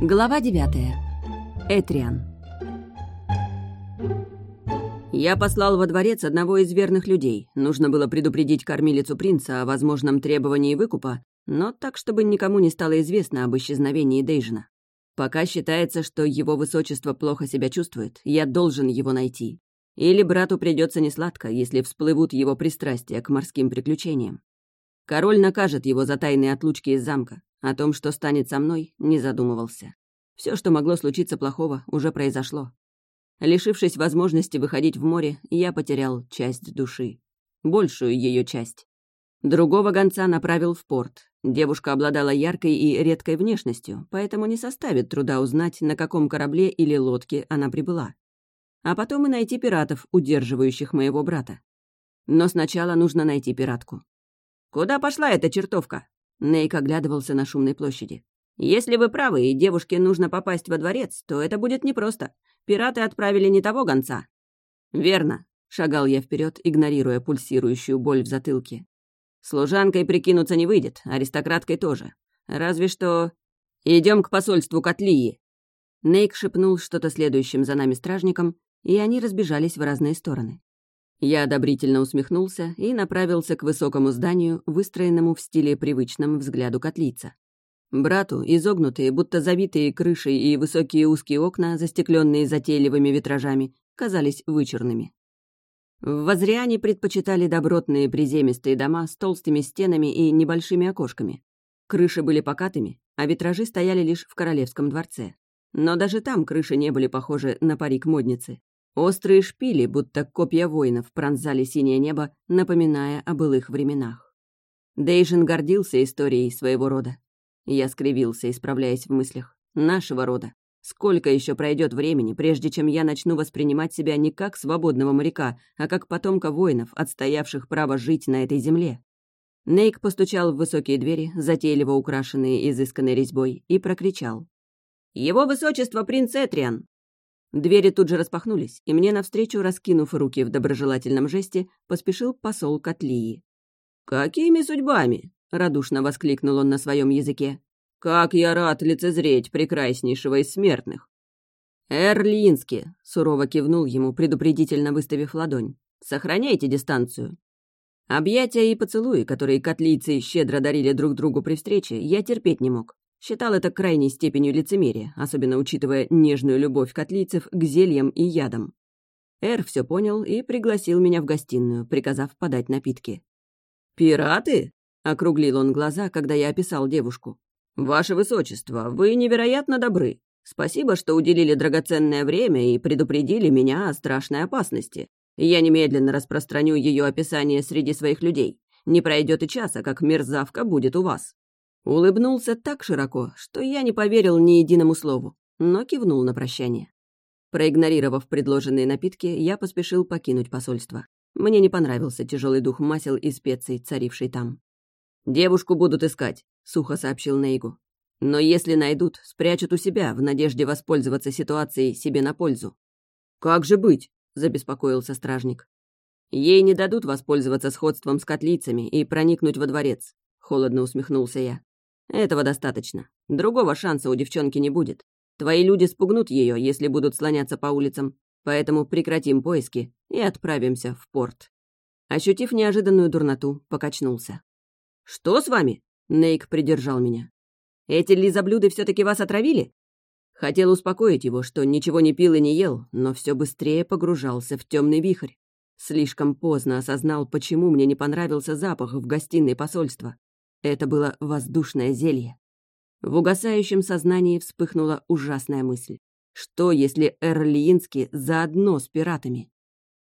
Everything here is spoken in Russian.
Глава 9. Этриан. Я послал во дворец одного из верных людей. Нужно было предупредить кормилицу принца о возможном требовании выкупа, но так, чтобы никому не стало известно об исчезновении Дейжина. Пока считается, что его высочество плохо себя чувствует, я должен его найти. Или брату придется несладко, если всплывут его пристрастия к морским приключениям. Король накажет его за тайные отлучки из замка. О том, что станет со мной, не задумывался. Все, что могло случиться плохого, уже произошло. Лишившись возможности выходить в море, я потерял часть души. Большую ее часть. Другого гонца направил в порт. Девушка обладала яркой и редкой внешностью, поэтому не составит труда узнать, на каком корабле или лодке она прибыла. А потом и найти пиратов, удерживающих моего брата. Но сначала нужно найти пиратку. «Куда пошла эта чертовка?» Нейк оглядывался на шумной площади. «Если вы правы, и девушке нужно попасть во дворец, то это будет непросто. Пираты отправили не того гонца». «Верно», — шагал я вперед, игнорируя пульсирующую боль в затылке. «Служанкой прикинуться не выйдет, аристократкой тоже. Разве что... Идем к посольству Котлии». Нейк шепнул что-то следующим за нами стражникам, и они разбежались в разные стороны. Я одобрительно усмехнулся и направился к высокому зданию, выстроенному в стиле привычном взгляду котлица. Брату изогнутые, будто завитые крышей и высокие узкие окна, застекленные затейливыми витражами, казались вычурными. В Возриане предпочитали добротные приземистые дома с толстыми стенами и небольшими окошками. Крыши были покатыми, а витражи стояли лишь в королевском дворце. Но даже там крыши не были похожи на парик модницы. Острые шпили, будто копья воинов, пронзали синее небо, напоминая о былых временах. Дейжин гордился историей своего рода. Я скривился, исправляясь в мыслях. Нашего рода. Сколько еще пройдет времени, прежде чем я начну воспринимать себя не как свободного моряка, а как потомка воинов, отстоявших право жить на этой земле? Нейк постучал в высокие двери, затейливо украшенные изысканной резьбой, и прокричал. «Его высочество принц Этриан!» Двери тут же распахнулись, и мне навстречу, раскинув руки в доброжелательном жесте, поспешил посол Котлии. «Какими судьбами?» — радушно воскликнул он на своем языке. «Как я рад лицезреть прекраснейшего из смертных!» «Эрлински!» — сурово кивнул ему, предупредительно выставив ладонь. «Сохраняйте дистанцию!» Объятия и поцелуи, которые котлийцы щедро дарили друг другу при встрече, я терпеть не мог. Считал это крайней степенью лицемерия, особенно учитывая нежную любовь котлийцев к зельям и ядам. Эр все понял и пригласил меня в гостиную, приказав подать напитки. «Пираты?» — округлил он глаза, когда я описал девушку. «Ваше Высочество, вы невероятно добры. Спасибо, что уделили драгоценное время и предупредили меня о страшной опасности. Я немедленно распространю ее описание среди своих людей. Не пройдет и часа, как мерзавка будет у вас». Улыбнулся так широко, что я не поверил ни единому слову, но кивнул на прощание. Проигнорировав предложенные напитки, я поспешил покинуть посольство. Мне не понравился тяжелый дух масел и специй, царивший там. «Девушку будут искать», — сухо сообщил Нейгу. «Но если найдут, спрячут у себя, в надежде воспользоваться ситуацией себе на пользу». «Как же быть?» — забеспокоился стражник. «Ей не дадут воспользоваться сходством с котлицами и проникнуть во дворец», — холодно усмехнулся я. Этого достаточно. Другого шанса у девчонки не будет. Твои люди спугнут ее, если будут слоняться по улицам. Поэтому прекратим поиски и отправимся в порт. Ощутив неожиданную дурноту, покачнулся. «Что с вами?» — Нейк придержал меня. «Эти лизоблюды все таки вас отравили?» Хотел успокоить его, что ничего не пил и не ел, но все быстрее погружался в темный вихрь. Слишком поздно осознал, почему мне не понравился запах в гостиной посольства. Это было воздушное зелье. В угасающем сознании вспыхнула ужасная мысль. Что, если Эрлиинский заодно с пиратами?